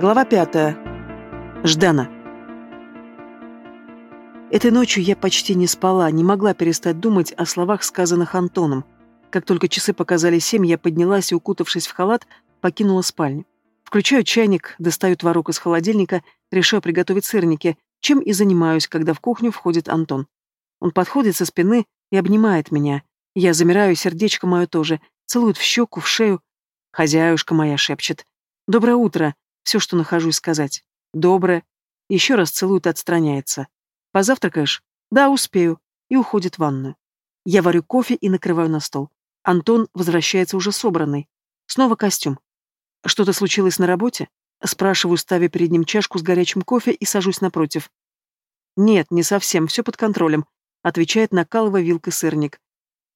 Глава пятая. Ждана. Этой ночью я почти не спала, не могла перестать думать о словах, сказанных Антоном. Как только часы показали семь, я поднялась и, укутавшись в халат, покинула спальню. Включаю чайник, достаю творог из холодильника, решаю приготовить сырники, чем и занимаюсь, когда в кухню входит Антон. Он подходит со спины и обнимает меня. Я замираю, сердечко мое тоже, целует в щеку, в шею. «Хозяюшка моя», — шепчет. «Доброе утро», все, что нахожусь сказать. Доброе. Еще раз целует и отстраняется. Позавтракаешь? Да, успею. И уходит в ванную. Я варю кофе и накрываю на стол. Антон возвращается уже собранный. Снова костюм. Что-то случилось на работе? Спрашиваю, ставя перед ним чашку с горячим кофе и сажусь напротив. Нет, не совсем, все под контролем, отвечает накалывая вилкой сырник.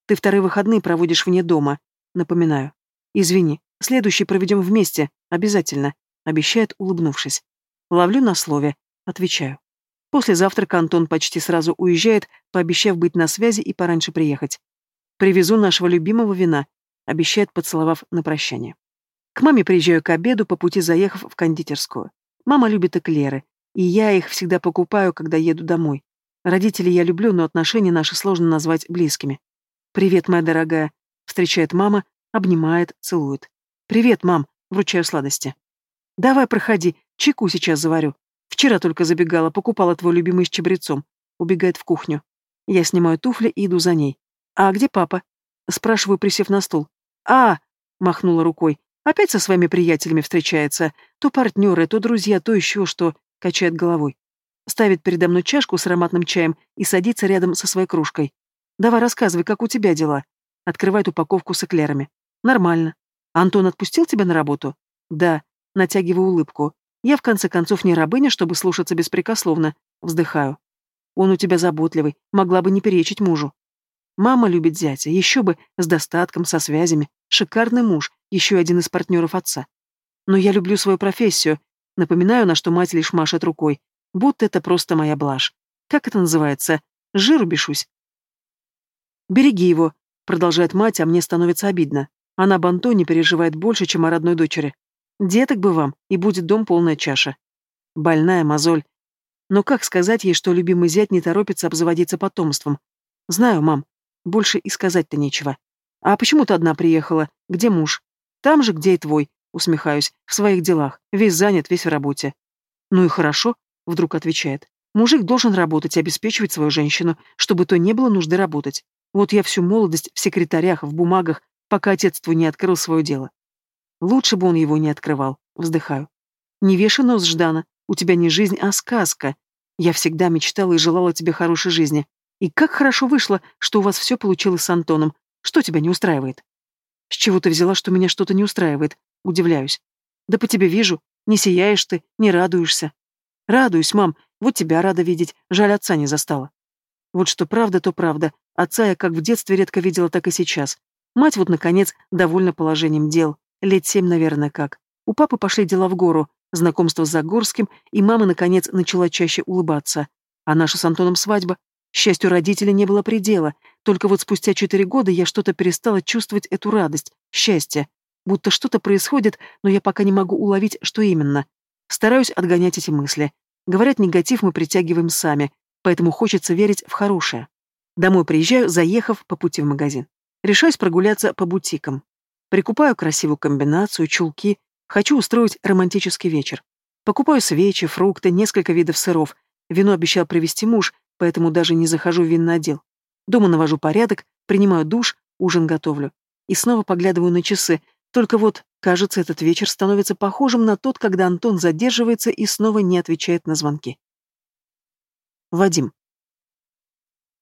Ты вторые выходные проводишь вне дома, напоминаю. Извини, следующий проведем вместе, обязательно обещает, улыбнувшись. Ловлю на слове, отвечаю. После завтрака Антон почти сразу уезжает, пообещав быть на связи и пораньше приехать. Привезу нашего любимого вина, обещает, поцеловав на прощание. К маме приезжаю к обеду, по пути заехав в кондитерскую. Мама любит эклеры, и я их всегда покупаю, когда еду домой. Родителей я люблю, но отношения наши сложно назвать близкими. «Привет, моя дорогая», — встречает мама, обнимает, целует. «Привет, мам», — вручаю сладости. «Давай, проходи, чайку сейчас заварю. Вчера только забегала, покупала твой любимый с чабрецом». Убегает в кухню. Я снимаю туфли и иду за ней. «А где папа?» Спрашиваю, присев на стул. «А!» — махнула рукой. «Опять со своими приятелями встречается. То партнеры, то друзья, то еще что». Качает головой. Ставит передо мной чашку с ароматным чаем и садится рядом со своей кружкой. «Давай рассказывай, как у тебя дела?» Открывает упаковку с эклерами. «Нормально. Антон отпустил тебя на работу?» «Да натягиваю улыбку. Я, в конце концов, не рабыня, чтобы слушаться беспрекословно. Вздыхаю. Он у тебя заботливый, могла бы не перечить мужу. Мама любит зятя, еще бы, с достатком, со связями. Шикарный муж, еще один из партнеров отца. Но я люблю свою профессию. Напоминаю, на что мать лишь машет рукой. Будто это просто моя блажь. Как это называется? Жиру бешусь. «Береги его», — продолжает мать, а мне становится обидно. Она об Антоне переживает больше, чем о родной дочери. Деток бы вам, и будет дом полная чаша. Больная мозоль. Но как сказать ей, что любимый зять не торопится обзаводиться потомством? Знаю, мам. Больше и сказать-то нечего. А почему ты одна приехала? Где муж? Там же, где и твой, усмехаюсь, в своих делах. Весь занят, весь в работе. Ну и хорошо, вдруг отвечает. Мужик должен работать обеспечивать свою женщину, чтобы то не было нужды работать. Вот я всю молодость в секретарях, в бумагах, пока отец твой не открыл свое дело. Лучше бы он его не открывал. Вздыхаю. Не вешай нос, Ждана. У тебя не жизнь, а сказка. Я всегда мечтала и желала тебе хорошей жизни. И как хорошо вышло, что у вас все получилось с Антоном. Что тебя не устраивает? С чего ты взяла, что меня что-то не устраивает? Удивляюсь. Да по тебе вижу. Не сияешь ты, не радуешься. Радуюсь, мам. Вот тебя рада видеть. Жаль, отца не застала. Вот что правда, то правда. Отца я как в детстве редко видела, так и сейчас. Мать вот, наконец, довольна положением дел. Лет семь, наверное, как. У папы пошли дела в гору, знакомство с Загорским, и мама, наконец, начала чаще улыбаться. А наша с Антоном свадьба? Счастью родителей не было предела, только вот спустя четыре года я что-то перестала чувствовать эту радость, счастье. Будто что-то происходит, но я пока не могу уловить, что именно. Стараюсь отгонять эти мысли. Говорят, негатив мы притягиваем сами, поэтому хочется верить в хорошее. Домой приезжаю, заехав по пути в магазин. Решаюсь прогуляться по бутикам. Прикупаю красивую комбинацию, чулки. Хочу устроить романтический вечер. Покупаю свечи, фрукты, несколько видов сыров. Вино обещал привезти муж, поэтому даже не захожу в винный отдел. Дома навожу порядок, принимаю душ, ужин готовлю. И снова поглядываю на часы. Только вот, кажется, этот вечер становится похожим на тот, когда Антон задерживается и снова не отвечает на звонки. Вадим.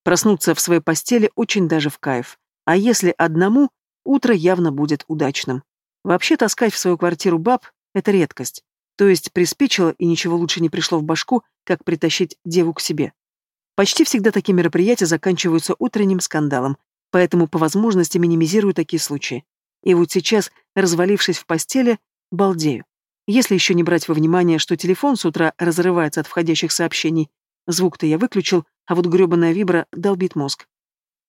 Проснуться в своей постели очень даже в кайф. А если одному, Утро явно будет удачным. Вообще таскать в свою квартиру баб — это редкость. То есть приспичило и ничего лучше не пришло в башку, как притащить деву к себе. Почти всегда такие мероприятия заканчиваются утренним скандалом, поэтому по возможности минимизирую такие случаи. И вот сейчас, развалившись в постели, балдею. Если еще не брать во внимание, что телефон с утра разрывается от входящих сообщений, звук-то я выключил, а вот гребаная вибра долбит мозг.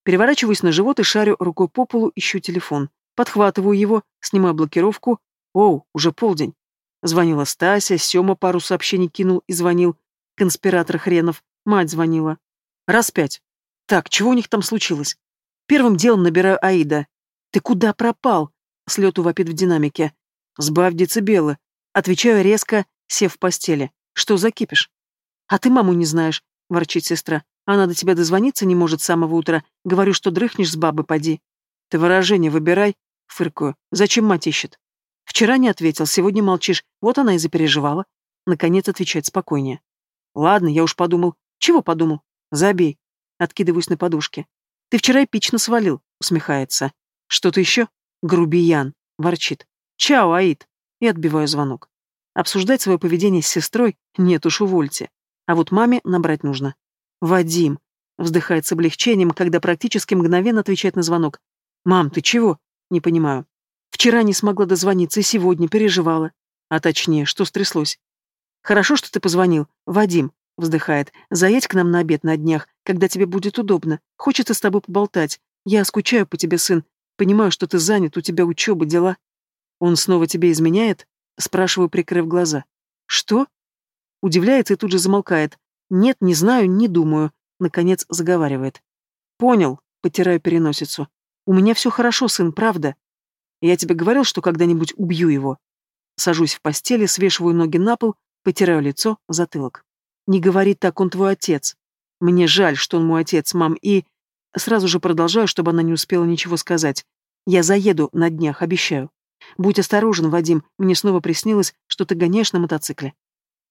Переворачиваюсь на живот и шарю рукой по полу, ищу телефон. Подхватываю его, снимаю блокировку. Оу, уже полдень. Звонила Стася, Сёма пару сообщений кинул и звонил. Конспиратор хренов. Мать звонила. Раз пять. Так, чего у них там случилось? Первым делом набираю Аида. «Ты куда пропал?» С лету вопит в динамике. «Сбавь децибелы». Отвечаю резко, сев в постели. «Что закипишь?» «А ты маму не знаешь», — ворчит сестра. «Она до тебя дозвониться не может с самого утра. Говорю, что дрыхнешь с бабы, поди». «Ты выражение выбирай», — фыркаю. «Зачем мать ищет?» «Вчера не ответил, сегодня молчишь. Вот она и запереживала». Наконец отвечает спокойнее. «Ладно, я уж подумал». «Чего подумал?» «Забей». Откидываюсь на подушке. «Ты вчера эпично свалил», — усмехается. «Что-то еще?» «Грубиян», — ворчит. «Чао, Аид!» И отбиваю звонок. Обсуждать свое поведение с сестрой? Нет уж, увольте. А вот маме набрать нужно. «Вадим!» — вздыхает с облегчением, когда практически мгновенно отвечает на звонок. «Мам, ты чего?» «Не понимаю. Вчера не смогла дозвониться и сегодня переживала. А точнее, что стряслось?» «Хорошо, что ты позвонил. Вадим!» — вздыхает. «Заедь к нам на обед на днях, когда тебе будет удобно. Хочется с тобой поболтать. Я скучаю по тебе, сын. Понимаю, что ты занят, у тебя учеба, дела. Он снова тебе изменяет? Спрашиваю, прикрыв глаза. Что? Удивляется и тут же замолкает. Нет, не знаю, не думаю. Наконец заговаривает. Понял, потираю переносицу. У меня все хорошо, сын, правда. Я тебе говорил, что когда-нибудь убью его. Сажусь в постели, свешиваю ноги на пол, потираю лицо, затылок. Не говори так, он твой отец. Мне жаль, что он мой отец, мам, и... Сразу же продолжаю, чтобы она не успела ничего сказать. Я заеду на днях, обещаю. Будь осторожен, Вадим, мне снова приснилось, что ты гоняешь на мотоцикле.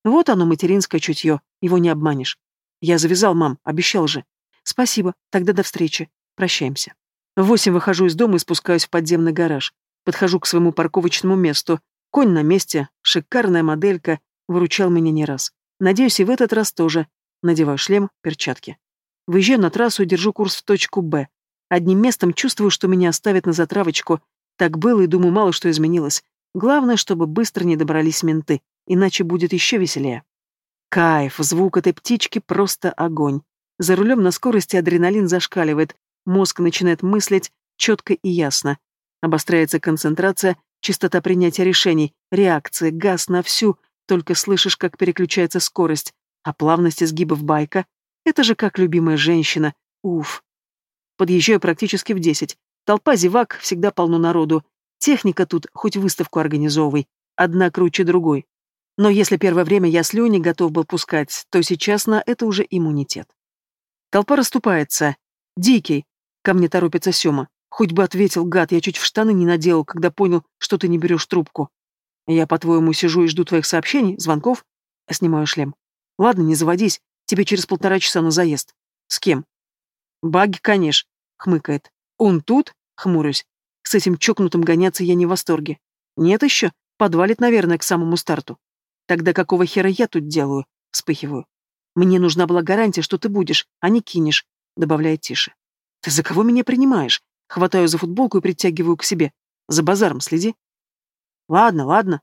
Вот оно, материнское чутье, его не обманешь. Я завязал, мам, обещал же. Спасибо, тогда до встречи. Прощаемся. В восемь выхожу из дома и спускаюсь в подземный гараж. Подхожу к своему парковочному месту. Конь на месте, шикарная моделька, выручал меня не раз. Надеюсь, и в этот раз тоже. Надеваю шлем, перчатки. Выезжаю на трассу и держу курс в точку «Б». Одним местом чувствую, что меня оставят на затравочку. Так было и думаю, мало что изменилось. Главное, чтобы быстро не добрались менты, иначе будет еще веселее. Кайф, звук этой птички просто огонь. За рулем на скорости адреналин зашкаливает, мозг начинает мыслить четко и ясно. Обостряется концентрация, частота принятия решений, реакции, газ на всю, только слышишь, как переключается скорость, а плавность изгибов байка это же как любимая женщина. Уф. Подъезжаю практически в десять. Толпа зевак, всегда полно народу. Техника тут, хоть выставку организовывай. Одна круче другой. Но если первое время я слюни готов был пускать, то сейчас на это уже иммунитет. Толпа расступается. «Дикий!» — ко мне торопится Сёма. «Хоть бы ответил, гад, я чуть в штаны не наделал, когда понял, что ты не берешь трубку. Я, по-твоему, сижу и жду твоих сообщений, звонков?» Снимаю шлем. «Ладно, не заводись. Тебе через полтора часа на заезд. С кем? Баги, конечно, хмыкает. Он тут? Хмурюсь. С этим чокнутым гоняться я не в восторге. Нет еще? Подвалит, наверное, к самому старту. Тогда какого хера я тут делаю? Вспыхиваю. Мне нужна была гарантия, что ты будешь, а не кинешь, добавляет тише. Ты за кого меня принимаешь? Хватаю за футболку и притягиваю к себе. За базаром следи. Ладно, ладно.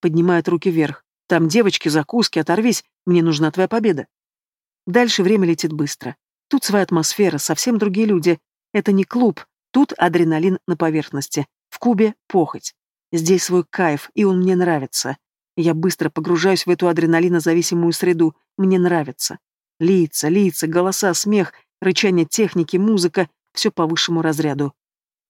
Поднимает руки вверх. Там девочки, закуски, оторвись. Мне нужна твоя победа. Дальше время летит быстро. Тут своя атмосфера, совсем другие люди. Это не клуб, тут адреналин на поверхности. В Кубе — похоть. Здесь свой кайф, и он мне нравится. Я быстро погружаюсь в эту адреналинозависимую среду. Мне нравится. Лица, лица, голоса, смех, рычание техники, музыка — все по высшему разряду.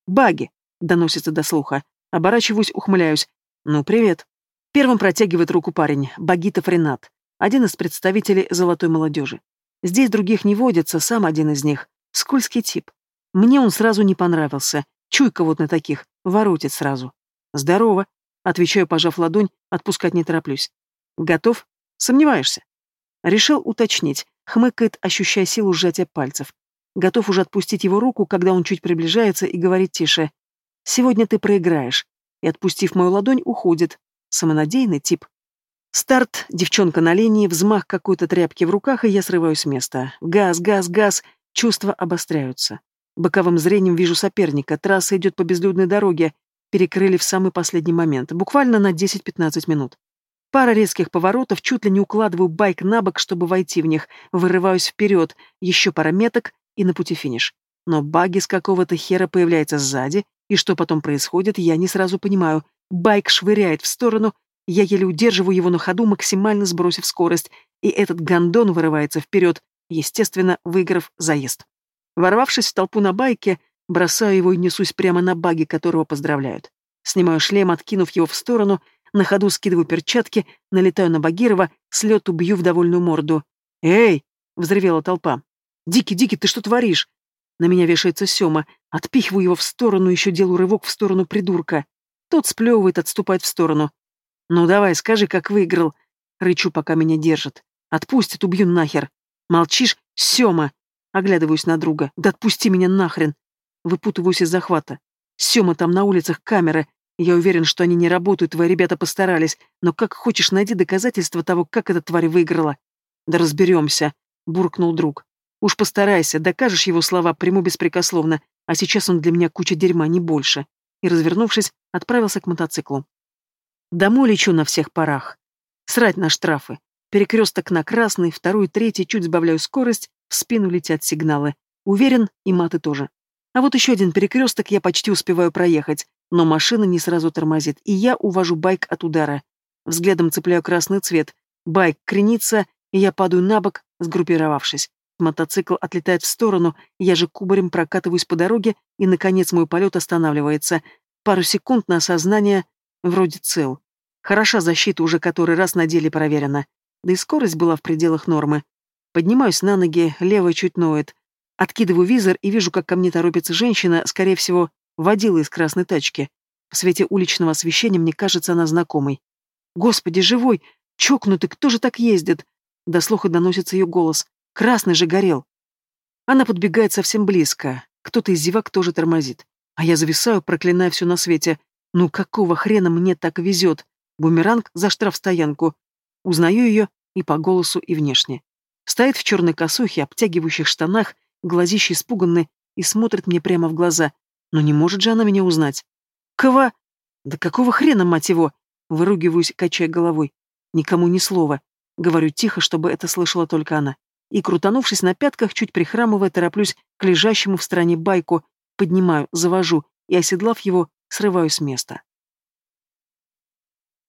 «Баги!» — доносится до слуха. Оборачиваюсь, ухмыляюсь. «Ну, привет!» Первым протягивает руку парень, Багитов Ренат, один из представителей золотой молодежи. Здесь других не водится, сам один из них. Скользкий тип. Мне он сразу не понравился. Чуйка вот на таких. Воротит сразу. Здорово. Отвечаю, пожав ладонь, отпускать не тороплюсь. Готов? Сомневаешься? Решил уточнить. Хмыкает, ощущая силу сжатия пальцев. Готов уже отпустить его руку, когда он чуть приближается и говорит тише. «Сегодня ты проиграешь». И, отпустив мою ладонь, уходит. Самонадеянный тип. Старт, девчонка на линии, взмах какой-то тряпки в руках, и я срываюсь с места. Газ, газ, газ, чувства обостряются. Боковым зрением вижу соперника, трасса идет по безлюдной дороге, перекрыли в самый последний момент, буквально на 10-15 минут. Пара резких поворотов, чуть ли не укладываю байк на бок, чтобы войти в них, вырываюсь вперед, еще пара меток и на пути финиш. Но баги с какого-то хера появляется сзади, и что потом происходит, я не сразу понимаю. Байк швыряет в сторону, Я еле удерживаю его на ходу, максимально сбросив скорость, и этот гондон вырывается вперед, естественно, выиграв заезд. Ворвавшись в толпу на байке, бросаю его и несусь прямо на баги, которого поздравляют. Снимаю шлем, откинув его в сторону, на ходу скидываю перчатки, налетаю на Багирова, с лету бью в довольную морду. «Эй!» — взревела толпа. «Дики, Дики, ты что творишь?» На меня вешается Сёма. Отпихиваю его в сторону, еще делаю рывок в сторону придурка. Тот сплевывает, отступает в сторону. «Ну давай, скажи, как выиграл». Рычу, пока меня держит. «Отпустит, убью нахер». «Молчишь? Сёма!» Оглядываюсь на друга. «Да отпусти меня нахрен!» Выпутываюсь из захвата. «Сёма, там на улицах камеры. Я уверен, что они не работают, твои ребята постарались. Но как хочешь, найди доказательства того, как эта тварь выиграла». «Да разберемся», — буркнул друг. «Уж постарайся, докажешь его слова, приму беспрекословно, а сейчас он для меня куча дерьма, не больше». И, развернувшись, отправился к мотоциклу. Домой лечу на всех парах. Срать на штрафы. Перекресток на красный, второй, третий, чуть сбавляю скорость, в спину летят сигналы. Уверен, и маты тоже. А вот еще один перекресток я почти успеваю проехать, но машина не сразу тормозит, и я увожу байк от удара. Взглядом цепляю красный цвет. Байк кренится, и я падаю на бок, сгруппировавшись. Мотоцикл отлетает в сторону, я же кубарем прокатываюсь по дороге, и, наконец, мой полет останавливается. Пару секунд на осознание, вроде цел. Хороша защита уже который раз на деле проверена. Да и скорость была в пределах нормы. Поднимаюсь на ноги, левая чуть ноет. Откидываю визор и вижу, как ко мне торопится женщина, скорее всего, водила из красной тачки. В свете уличного освещения мне кажется она знакомой. «Господи, живой! Чокнутый, кто же так ездит?» До слуха доносится ее голос. «Красный же горел!» Она подбегает совсем близко. Кто-то из зевак тоже тормозит. А я зависаю, проклиная все на свете. Ну какого хрена мне так везет? Бумеранг за штрафстоянку. Узнаю ее и по голосу, и внешне. Стоит в черной косухе, обтягивающих штанах, глазища испуганные, и смотрит мне прямо в глаза. Но не может же она меня узнать. Кого? Да какого хрена, мать его? Выругиваюсь, качая головой. Никому ни слова. Говорю тихо, чтобы это слышала только она. И, крутанувшись на пятках, чуть прихрамывая, тороплюсь к лежащему в стороне байку, поднимаю, завожу и, оседлав его, срываю с места.